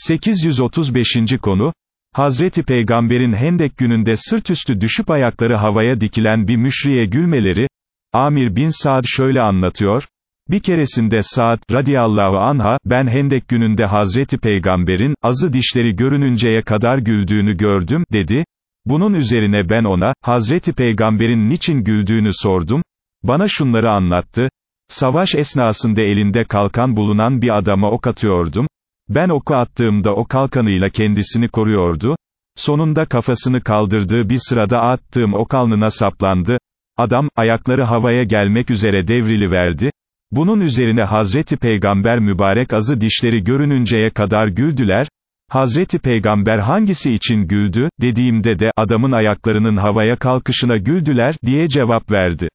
835. konu, Hazreti Peygamber'in Hendek gününde sırt üstü düşüp ayakları havaya dikilen bir müşriye gülmeleri, Amir bin Saad şöyle anlatıyor, bir keresinde Saad, radiyallahu anha, ben Hendek gününde Hazreti Peygamber'in, azı dişleri görününceye kadar güldüğünü gördüm, dedi, bunun üzerine ben ona, Hazreti Peygamber'in niçin güldüğünü sordum, bana şunları anlattı, savaş esnasında elinde kalkan bulunan bir adama ok atıyordum, ben oku attığımda o kalkanıyla kendisini koruyordu, sonunda kafasını kaldırdığı bir sırada attığım ok alnına saplandı, adam, ayakları havaya gelmek üzere devrili verdi, bunun üzerine Hazreti Peygamber mübarek azı dişleri görününceye kadar güldüler, Hazreti Peygamber hangisi için güldü, dediğimde de, adamın ayaklarının havaya kalkışına güldüler, diye cevap verdi.